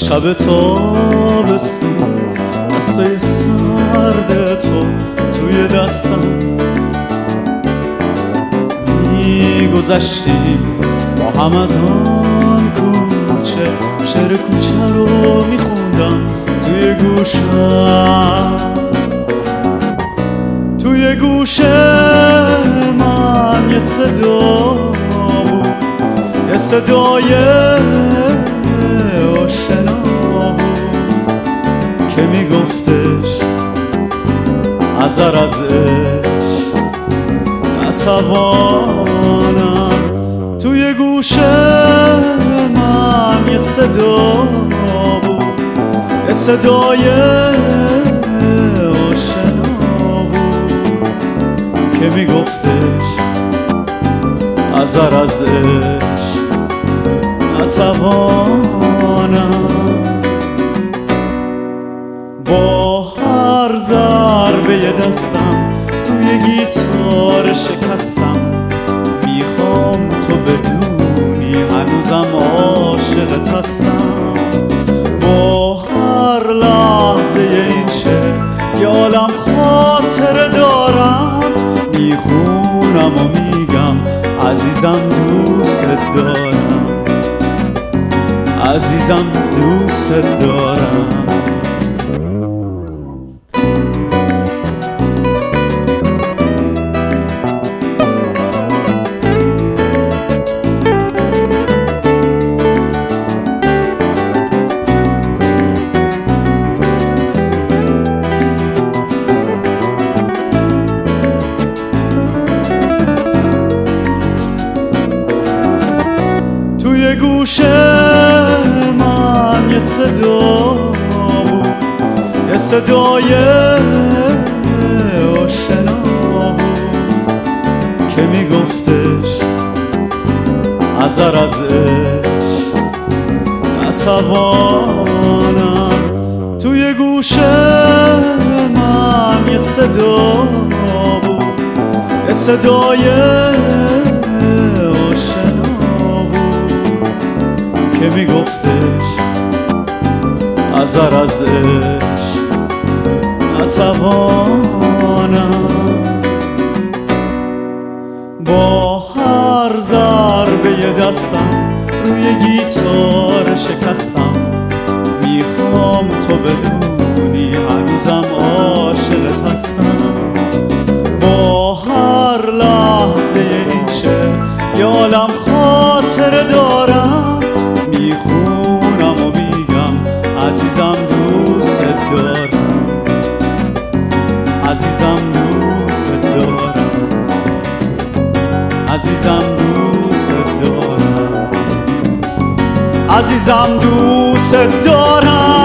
شب تابستون دستای سرد تو توی دستم. میگذشتیم با هم از آن کوچه شعر کوچه رو میخوندم توی گوشم. توی گوش من یه صدا بود یه صدای آشنا میگفتش ازر از عشق نتوانم توی گوش من یه صدا بود یه صدای آشنا بود که میگفتش ازر از عشق نتوانم با هر ضربه دستم روی گیتار شکستم. می‌خوام تو بدونی هنوزم عاشقت هستم با هر لحظه این شعر یه خاطره دارم می‌خونم و میگم عزیزم دوست دارم. عزیزم دوست دارم. صدای آشنا بود که میگفتش ازر از عشق نتوانم. توی گوش من یه صدا بود یه صدای آشنا بود که میگفتش ازر از عشق نتوانم با هر ضربه دستم روی گیتار شکستم. می‌خوام تو بدونی هنوزم عاشقت هستم. با هر لحظه این شعر یه عزیزم دوست دارم. عزیزم دوست دارم.